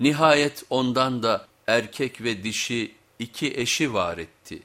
Nihayet ondan da erkek ve dişi iki eşi var etti.